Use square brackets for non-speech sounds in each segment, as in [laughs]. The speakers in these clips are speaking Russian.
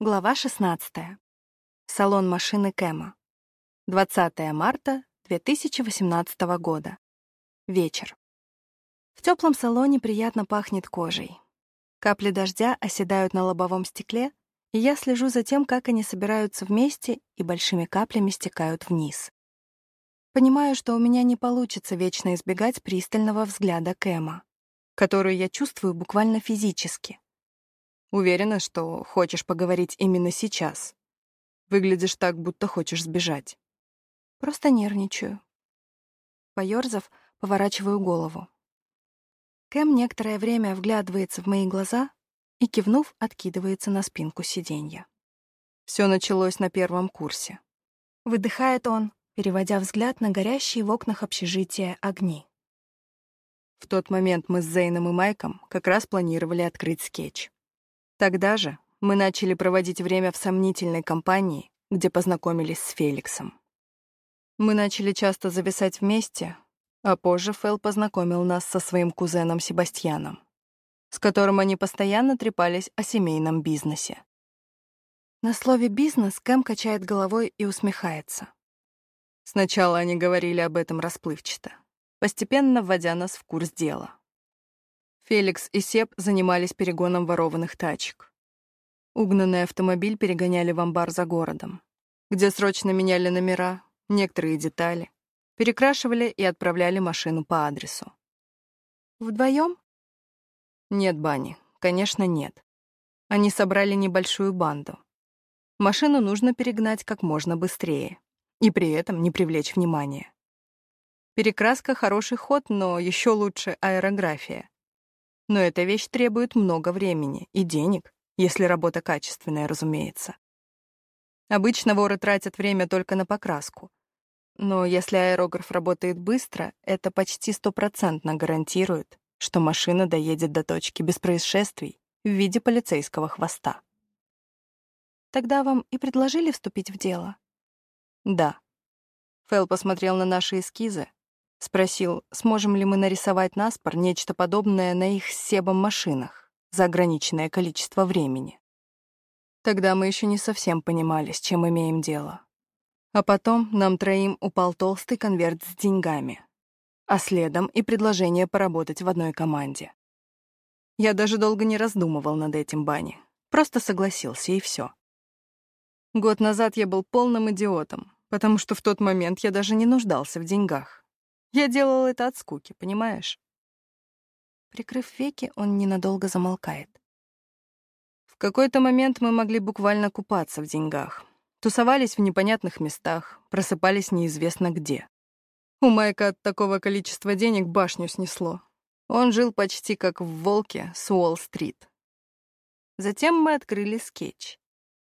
Глава 16. Салон машины Кэма. 20 марта 2018 года. Вечер. В теплом салоне приятно пахнет кожей. Капли дождя оседают на лобовом стекле, и я слежу за тем, как они собираются вместе и большими каплями стекают вниз. Понимаю, что у меня не получится вечно избегать пристального взгляда Кэма, которую я чувствую буквально физически — Уверена, что хочешь поговорить именно сейчас. Выглядишь так, будто хочешь сбежать. Просто нервничаю. Поёрзав, поворачиваю голову. Кэм некоторое время вглядывается в мои глаза и, кивнув, откидывается на спинку сиденья. Все началось на первом курсе. Выдыхает он, переводя взгляд на горящие в окнах общежития огни. В тот момент мы с Зейном и Майком как раз планировали открыть скетч. Тогда же мы начали проводить время в сомнительной компании, где познакомились с Феликсом. Мы начали часто зависать вместе, а позже Фэл познакомил нас со своим кузеном Себастьяном, с которым они постоянно трепались о семейном бизнесе. На слове «бизнес» Кэм качает головой и усмехается. Сначала они говорили об этом расплывчато, постепенно вводя нас в курс дела. Феликс и Сеп занимались перегоном ворованных тачек. Угнанный автомобиль перегоняли в амбар за городом, где срочно меняли номера, некоторые детали, перекрашивали и отправляли машину по адресу. Вдвоем? Нет, Бани, конечно, нет. Они собрали небольшую банду. Машину нужно перегнать как можно быстрее и при этом не привлечь внимания. Перекраска — хороший ход, но еще лучше аэрография. Но эта вещь требует много времени и денег, если работа качественная, разумеется. Обычно воры тратят время только на покраску. Но если аэрограф работает быстро, это почти стопроцентно гарантирует, что машина доедет до точки без происшествий в виде полицейского хвоста. Тогда вам и предложили вступить в дело? Да. Фэл посмотрел на наши эскизы, Спросил, сможем ли мы нарисовать наспор нечто подобное на их себом машинах за ограниченное количество времени. Тогда мы еще не совсем понимали, с чем имеем дело. А потом нам троим упал толстый конверт с деньгами, а следом и предложение поработать в одной команде. Я даже долго не раздумывал над этим, Бани. Просто согласился, и все. Год назад я был полным идиотом, потому что в тот момент я даже не нуждался в деньгах. Я делал это от скуки, понимаешь? Прикрыв веки, он ненадолго замолкает. В какой-то момент мы могли буквально купаться в деньгах. Тусовались в непонятных местах, просыпались неизвестно где. У Майка от такого количества денег башню снесло. Он жил почти как в «Волке» с Уолл-стрит. Затем мы открыли скетч,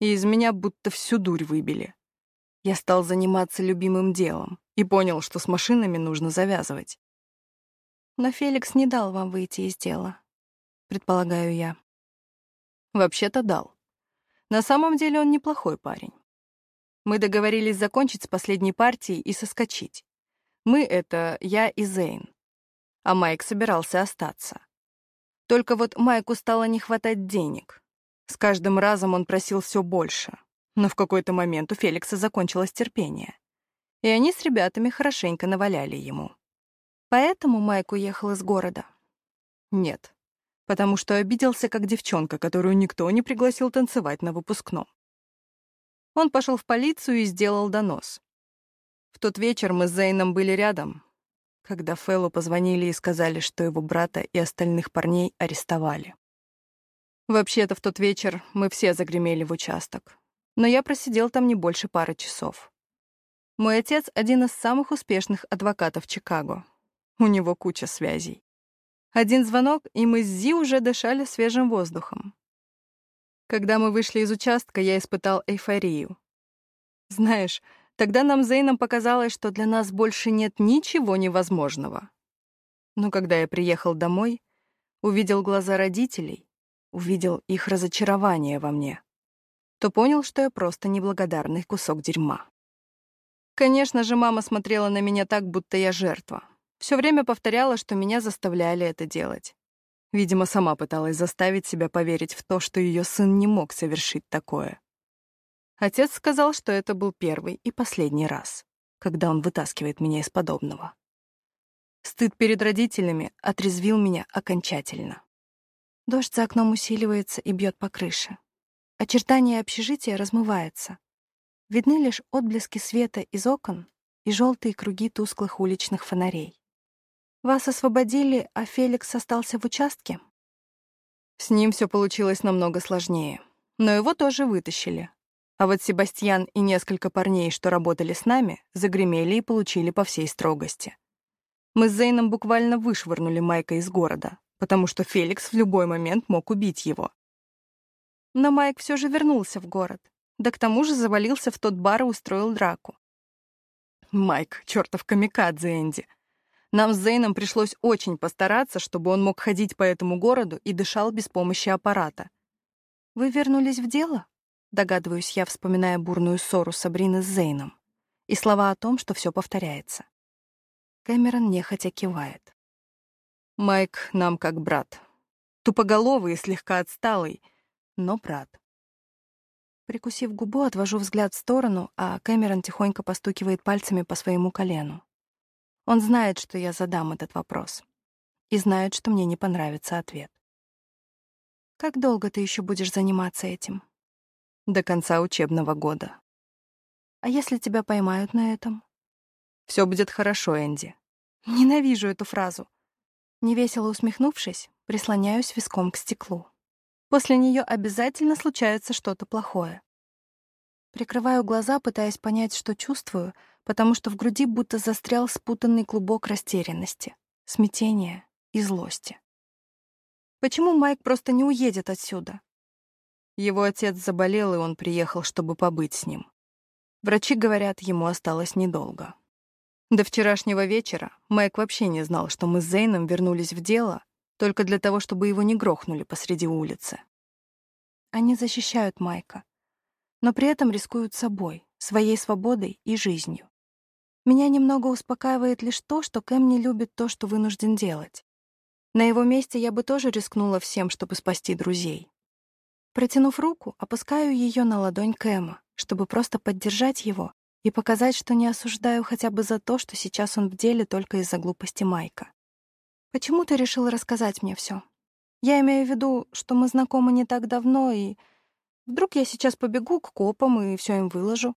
и из меня будто всю дурь выбили. Я стал заниматься любимым делом, и понял, что с машинами нужно завязывать. Но Феликс не дал вам выйти из дела, предполагаю я. Вообще-то дал. На самом деле он неплохой парень. Мы договорились закончить с последней партией и соскочить. Мы — это я и Зейн. А Майк собирался остаться. Только вот Майку стало не хватать денег. С каждым разом он просил все больше. Но в какой-то момент у Феликса закончилось терпение и они с ребятами хорошенько наваляли ему. Поэтому Майк уехал из города? Нет, потому что обиделся как девчонка, которую никто не пригласил танцевать на выпускном. Он пошел в полицию и сделал донос. В тот вечер мы с Зейном были рядом, когда Фэллу позвонили и сказали, что его брата и остальных парней арестовали. Вообще-то в тот вечер мы все загремели в участок, но я просидел там не больше пары часов. Мой отец — один из самых успешных адвокатов Чикаго. У него куча связей. Один звонок, и мы с Зи уже дышали свежим воздухом. Когда мы вышли из участка, я испытал эйфорию. Знаешь, тогда нам Зейном показалось, что для нас больше нет ничего невозможного. Но когда я приехал домой, увидел глаза родителей, увидел их разочарование во мне, то понял, что я просто неблагодарный кусок дерьма. Конечно же, мама смотрела на меня так, будто я жертва. Все время повторяла, что меня заставляли это делать. Видимо, сама пыталась заставить себя поверить в то, что ее сын не мог совершить такое. Отец сказал, что это был первый и последний раз, когда он вытаскивает меня из подобного. Стыд перед родителями отрезвил меня окончательно. Дождь за окном усиливается и бьет по крыше. Очертания общежития размываются. Видны лишь отблески света из окон и желтые круги тусклых уличных фонарей. Вас освободили, а Феликс остался в участке? С ним все получилось намного сложнее. Но его тоже вытащили. А вот Себастьян и несколько парней, что работали с нами, загремели и получили по всей строгости. Мы с Зейном буквально вышвырнули Майка из города, потому что Феликс в любой момент мог убить его. Но Майк все же вернулся в город, да к тому же завалился в тот бар и устроил драку. Майк, чертов камикадзе Энди — нам с Зейном пришлось очень постараться, чтобы он мог ходить по этому городу и дышал без помощи аппарата. «Вы вернулись в дело?» — догадываюсь я, вспоминая бурную ссору Сабрины с Зейном и слова о том, что все повторяется. Кэмерон нехотя кивает. «Майк нам как брат. Тупоголовый и слегка отсталый, но брат». Прикусив губу, отвожу взгляд в сторону, а Кэмерон тихонько постукивает пальцами по своему колену. Он знает, что я задам этот вопрос. И знает, что мне не понравится ответ. «Как долго ты еще будешь заниматься этим?» «До конца учебного года». «А если тебя поймают на этом?» «Все будет хорошо, Энди». Ненавижу эту фразу. Невесело усмехнувшись, прислоняюсь виском к стеклу. После нее обязательно случается что-то плохое. Прикрываю глаза, пытаясь понять, что чувствую — потому что в груди будто застрял спутанный клубок растерянности, смятения и злости. Почему Майк просто не уедет отсюда? Его отец заболел, и он приехал, чтобы побыть с ним. Врачи говорят, ему осталось недолго. До вчерашнего вечера Майк вообще не знал, что мы с Зейном вернулись в дело только для того, чтобы его не грохнули посреди улицы. Они защищают Майка, но при этом рискуют собой, своей свободой и жизнью. Меня немного успокаивает лишь то, что Кэм не любит то, что вынужден делать. На его месте я бы тоже рискнула всем, чтобы спасти друзей. Протянув руку, опускаю ее на ладонь Кэма, чтобы просто поддержать его и показать, что не осуждаю хотя бы за то, что сейчас он в деле только из-за глупости Майка. Почему ты решил рассказать мне все? Я имею в виду, что мы знакомы не так давно, и вдруг я сейчас побегу к копам и все им выложу.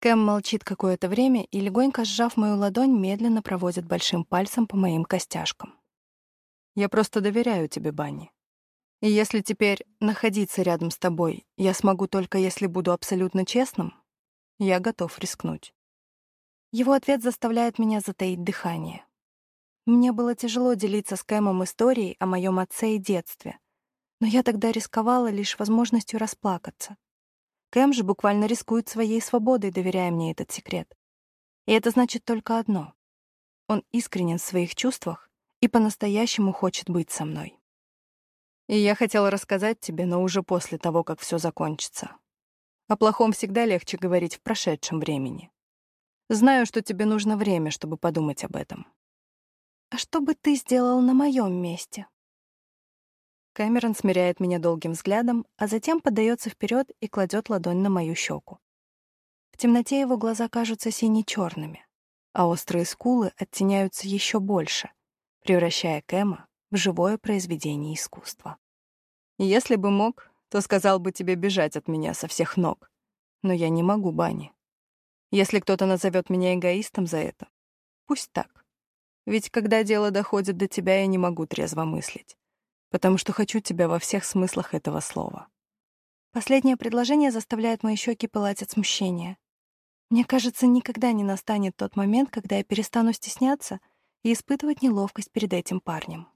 Кэм молчит какое-то время и, легонько сжав мою ладонь, медленно проводит большим пальцем по моим костяшкам. «Я просто доверяю тебе, Банни. И если теперь находиться рядом с тобой я смогу только если буду абсолютно честным, я готов рискнуть». Его ответ заставляет меня затаить дыхание. Мне было тяжело делиться с Кэмом историей о моем отце и детстве, но я тогда рисковала лишь возможностью расплакаться. Кэм же буквально рискует своей свободой, доверяя мне этот секрет. И это значит только одно. Он искренен в своих чувствах и по-настоящему хочет быть со мной. И я хотела рассказать тебе, но уже после того, как все закончится. О плохом всегда легче говорить в прошедшем времени. Знаю, что тебе нужно время, чтобы подумать об этом. А что бы ты сделал на моем месте? Кэмерон смиряет меня долгим взглядом, а затем подается вперед и кладет ладонь на мою щеку. В темноте его глаза кажутся сине-черными, а острые скулы оттеняются еще больше, превращая Кэма в живое произведение искусства. Если бы мог, то сказал бы тебе бежать от меня со всех ног. Но я не могу, Бани. Если кто-то назовет меня эгоистом за это, пусть так. Ведь когда дело доходит до тебя, я не могу трезво мыслить потому что хочу тебя во всех смыслах этого слова. Последнее предложение заставляет мои щеки пылать от смущения. Мне кажется, никогда не настанет тот момент, когда я перестану стесняться и испытывать неловкость перед этим парнем.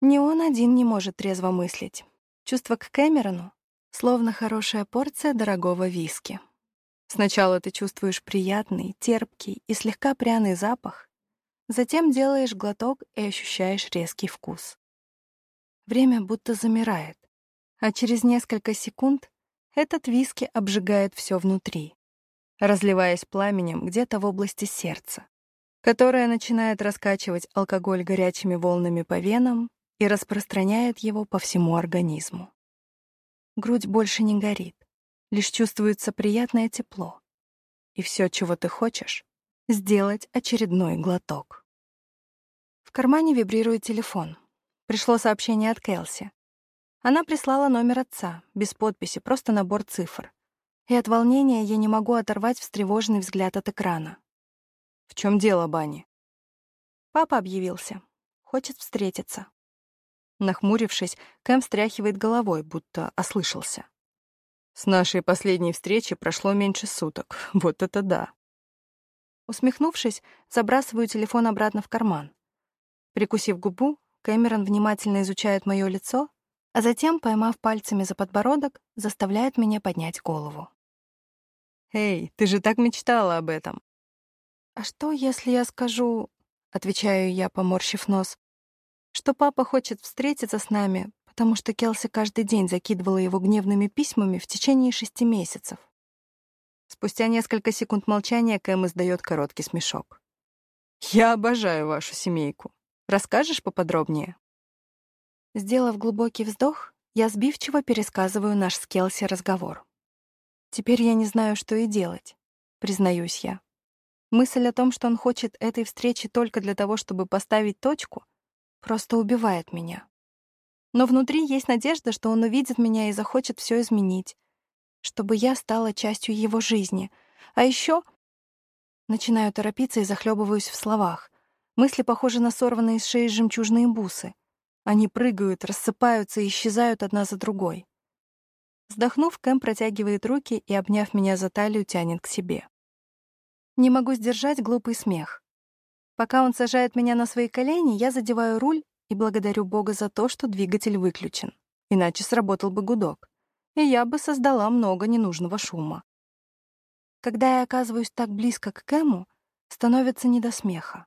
Не он один не может трезво мыслить. Чувство к Кэмерону словно хорошая порция дорогого виски. Сначала ты чувствуешь приятный, терпкий и слегка пряный запах, затем делаешь глоток и ощущаешь резкий вкус. Время будто замирает, а через несколько секунд этот виски обжигает все внутри, разливаясь пламенем где-то в области сердца, которое начинает раскачивать алкоголь горячими волнами по венам и распространяет его по всему организму. Грудь больше не горит, лишь чувствуется приятное тепло. И все, чего ты хочешь, — сделать очередной глоток. В кармане вибрирует телефон. Пришло сообщение от Кэлси. Она прислала номер отца, без подписи, просто набор цифр. И от волнения я не могу оторвать встревоженный взгляд от экрана. «В чем дело, Бани?» Папа объявился. Хочет встретиться. Нахмурившись, Кэм встряхивает головой, будто ослышался. «С нашей последней встречи прошло меньше суток. [laughs] Вот это да!» Усмехнувшись, забрасываю телефон обратно в карман. Прикусив губу, Кэмерон внимательно изучает мое лицо, а затем, поймав пальцами за подбородок, заставляет меня поднять голову. «Эй, ты же так мечтала об этом!» «А что, если я скажу...» — отвечаю я, поморщив нос, что папа хочет встретиться с нами, потому что Келси каждый день закидывала его гневными письмами в течение шести месяцев. Спустя несколько секунд молчания Кэм издает короткий смешок. «Я обожаю вашу семейку. Расскажешь поподробнее?» Сделав глубокий вздох, я сбивчиво пересказываю наш с Келси разговор. Теперь я не знаю, что и делать, признаюсь я. Мысль о том, что он хочет этой встречи только для того, чтобы поставить точку, просто убивает меня. Но внутри есть надежда, что он увидит меня и захочет все изменить, чтобы я стала частью его жизни. А еще начинаю торопиться и захлебываюсь в словах. Мысли похожи на сорванные с шеи жемчужные бусы. Они прыгают, рассыпаются и исчезают одна за другой. Вздохнув, Кэм протягивает руки и, обняв меня за талию, тянет к себе. Не могу сдержать глупый смех. Пока он сажает меня на свои колени, я задеваю руль и благодарю Бога за то, что двигатель выключен. Иначе сработал бы гудок, и я бы создала много ненужного шума. Когда я оказываюсь так близко к Кэму, становится не до смеха.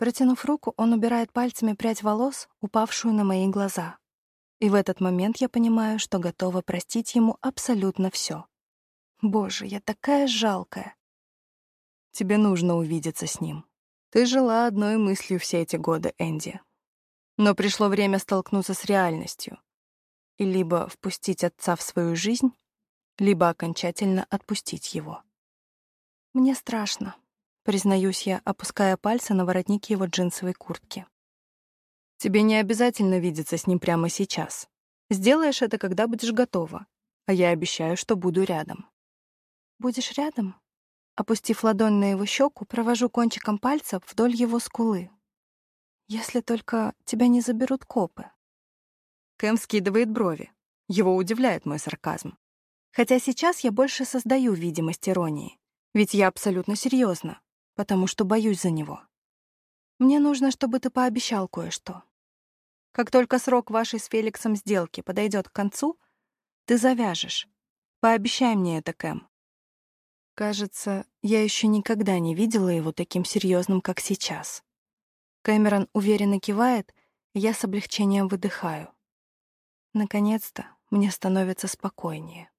Протянув руку, он убирает пальцами прядь волос, упавшую на мои глаза. И в этот момент я понимаю, что готова простить ему абсолютно все. Боже, я такая жалкая. Тебе нужно увидеться с ним. Ты жила одной мыслью все эти годы, Энди. Но пришло время столкнуться с реальностью. И либо впустить отца в свою жизнь, либо окончательно отпустить его. Мне страшно, признаюсь я, опуская пальцы на воротник его джинсовой куртки. Тебе не обязательно видеться с ним прямо сейчас. Сделаешь это, когда будешь готова, а я обещаю, что буду рядом. Будешь рядом? Опустив ладонь на его щеку, провожу кончиком пальца вдоль его скулы. Если только тебя не заберут копы. Кэм скидывает брови. Его удивляет мой сарказм. Хотя сейчас я больше создаю видимость иронии. Ведь я абсолютно серьезна потому что боюсь за него. Мне нужно, чтобы ты пообещал кое-что. Как только срок вашей с Феликсом сделки подойдет к концу, ты завяжешь. Пообещай мне это, Кэм. Кажется, я еще никогда не видела его таким серьезным, как сейчас. Кэмерон уверенно кивает, я с облегчением выдыхаю. Наконец-то мне становится спокойнее.